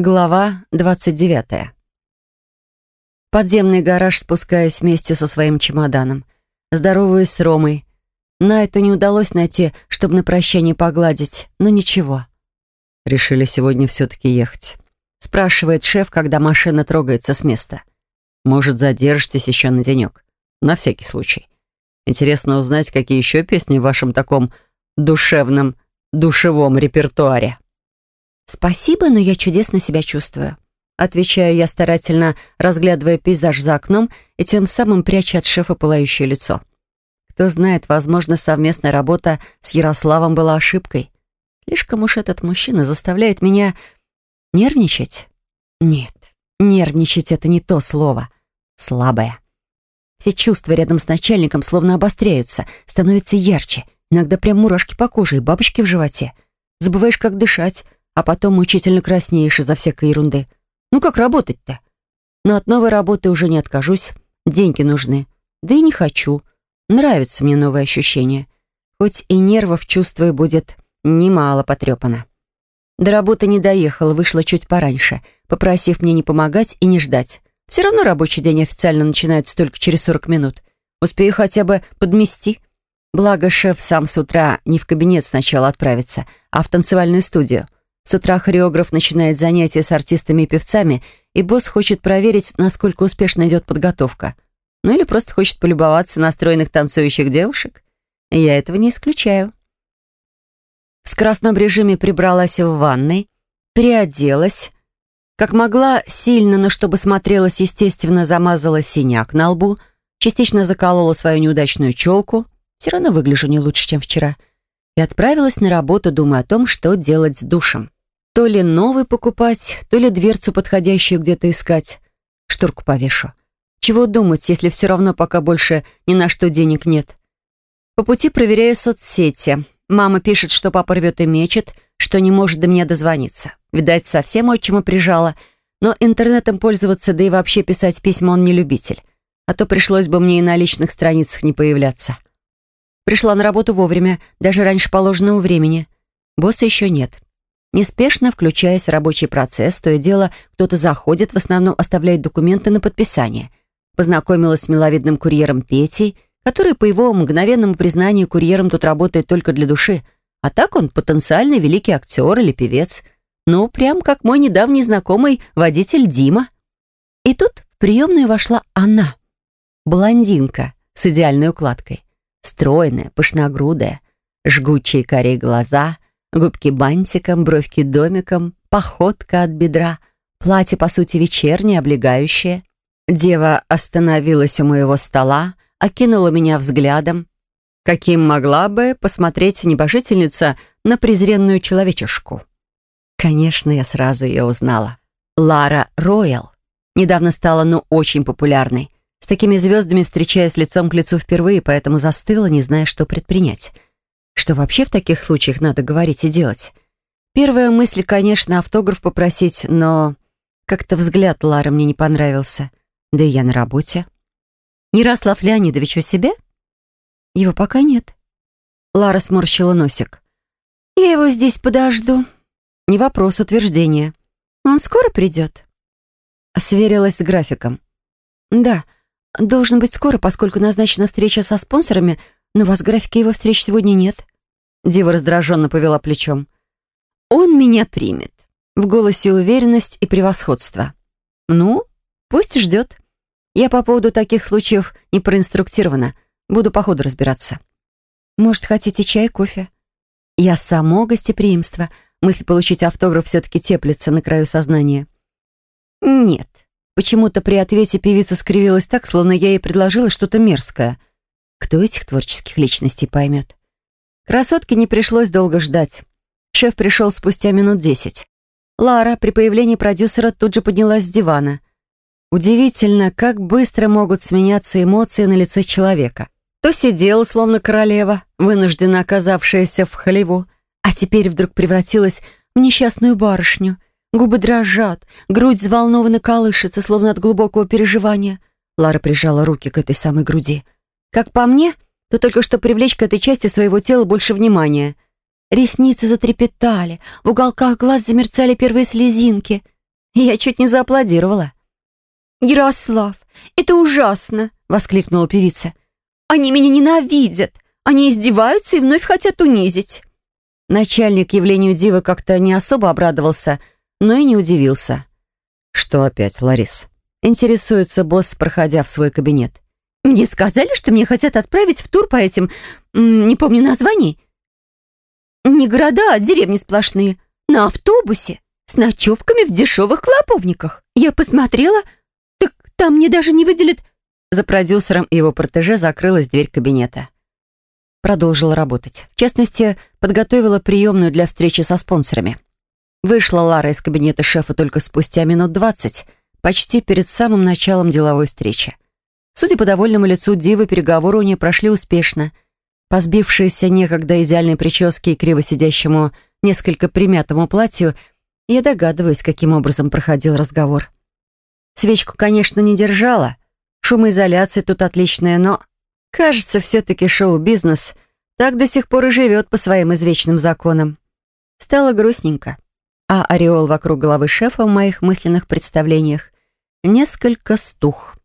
Глава 29. Подземный гараж спускаюсь вместе со своим чемоданом. Здороваюсь с Ромой. Найту не удалось найти, чтобы на прощание погладить, но ничего. Решили сегодня все-таки ехать. Спрашивает шеф, когда машина трогается с места. Может, задержитесь еще на денек? На всякий случай. Интересно узнать, какие еще песни в вашем таком душевном, душевом репертуаре. «Спасибо, но я чудесно себя чувствую», отвечаю я старательно, разглядывая пейзаж за окном и тем самым пряча от шефа пылающее лицо. Кто знает, возможно, совместная работа с Ярославом была ошибкой. Слишком уж этот мужчина заставляет меня нервничать. Нет, нервничать — это не то слово. Слабое. Все чувства рядом с начальником словно обостряются, становятся ярче. Иногда прям мурашки по коже и бабочки в животе. Забываешь, как дышать, а потом мучительно краснеешь из-за всякой ерунды. Ну как работать-то? Но от новой работы уже не откажусь. Деньги нужны. Да и не хочу. Нравится мне новое ощущение. Хоть и нервов чувствую будет немало потрепано. До работы не доехала, вышла чуть пораньше, попросив мне не помогать и не ждать. Все равно рабочий день официально начинается только через 40 минут. Успею хотя бы подмести. Благо, шеф сам с утра не в кабинет сначала отправится, а в танцевальную студию — с утра хореограф начинает занятия с артистами и певцами, и босс хочет проверить, насколько успешно идет подготовка. Ну или просто хочет полюбоваться на стройных танцующих девушек. Я этого не исключаю. В скоростном режиме прибралась в ванной, переоделась. Как могла, сильно, но чтобы смотрелась, естественно, замазала синяк на лбу, частично заколола свою неудачную челку. Все равно выгляжу не лучше, чем вчера. И отправилась на работу, думая о том, что делать с душем. То ли новый покупать, то ли дверцу подходящую где-то искать. Шторку повешу. Чего думать, если все равно пока больше ни на что денег нет? По пути проверяю соцсети. Мама пишет, что папа рвет и мечет, что не может до меня дозвониться. Видать, совсем отчима прижала. Но интернетом пользоваться, да и вообще писать письма он не любитель. А то пришлось бы мне и на личных страницах не появляться. Пришла на работу вовремя, даже раньше положенного времени. Босса еще нет. Неспешно включаясь в рабочий процесс, то и дело кто-то заходит, в основном оставляет документы на подписание. Познакомилась с миловидным курьером Петей, который, по его мгновенному признанию, курьером тут работает только для души. А так он потенциальный великий актер или певец. Ну, прям как мой недавний знакомый водитель Дима. И тут в приемную вошла она. Блондинка с идеальной укладкой. Стройная, пышногрудая, жгучие корей глаза — Губки бантиком, бровки домиком, походка от бедра, платье, по сути, вечернее, облегающее. Дева остановилась у моего стола, окинула меня взглядом, каким могла бы посмотреть небожительница на презренную человечешку. Конечно, я сразу ее узнала. Лара Роял. Недавно стала, ну, очень популярной. С такими звездами встречаюсь лицом к лицу впервые, поэтому застыла, не зная, что предпринять. Что вообще в таких случаях надо говорить и делать? Первая мысль, конечно, автограф попросить, но как-то взгляд Лары мне не понравился. Да и я на работе. Ярослав Леонидович у себя? Его пока нет. Лара сморщила носик. Я его здесь подожду. Не вопрос, утверждение. Он скоро придет? Сверилась с графиком. Да, должен быть скоро, поскольку назначена встреча со спонсорами, но у вас в графике его встреч сегодня нет. Дива раздраженно повела плечом. «Он меня примет». В голосе уверенность и превосходство. «Ну, пусть ждет. Я по поводу таких случаев не проинструктирована. Буду по ходу разбираться». «Может, хотите чай, кофе?» «Я само гостеприимство. Мысль получить автограф все-таки теплится на краю сознания». «Нет». Почему-то при ответе певица скривилась так, словно я ей предложила что-то мерзкое. Кто этих творческих личностей поймет? Красотке не пришлось долго ждать. Шеф пришел спустя минут десять. Лара при появлении продюсера тут же поднялась с дивана. Удивительно, как быстро могут сменяться эмоции на лице человека. То сидела, словно королева, вынужденно оказавшаяся в халеву, а теперь вдруг превратилась в несчастную барышню. Губы дрожат, грудь взволнованно колышется, словно от глубокого переживания. Лара прижала руки к этой самой груди. Как по мне, то только что привлечь к этой части своего тела больше внимания. Ресницы затрепетали, в уголках глаз замерцали первые слезинки. Я чуть не зааплодировала. «Ярослав, это ужасно!» — воскликнула певица. «Они меня ненавидят! Они издеваются и вновь хотят унизить!» Начальник явлению Дивы как-то не особо обрадовался, но и не удивился. «Что опять, Ларис?» Интересуется босс, проходя в свой кабинет. «Мне сказали, что меня хотят отправить в тур по этим... не помню названий. Не города, а деревни сплошные. На автобусе, с ночевками в дешевых клоповниках. Я посмотрела, так там мне даже не выделят...» За продюсером и его протеже закрылась дверь кабинета. Продолжила работать. В частности, подготовила приемную для встречи со спонсорами. Вышла Лара из кабинета шефа только спустя минут двадцать — почти перед самым началом деловой встречи. Судя по довольному лицу Дивы, переговоры у нее прошли успешно. По сбившейся некогда идеальной прическе и криво сидящему, несколько примятому платью, я догадываюсь, каким образом проходил разговор. Свечку, конечно, не держала. Шумоизоляция тут отличная, но... Кажется, все-таки шоу-бизнес так до сих пор и живет по своим извечным законам. Стало грустненько а ореол вокруг головы шефа в моих мысленных представлениях несколько стух.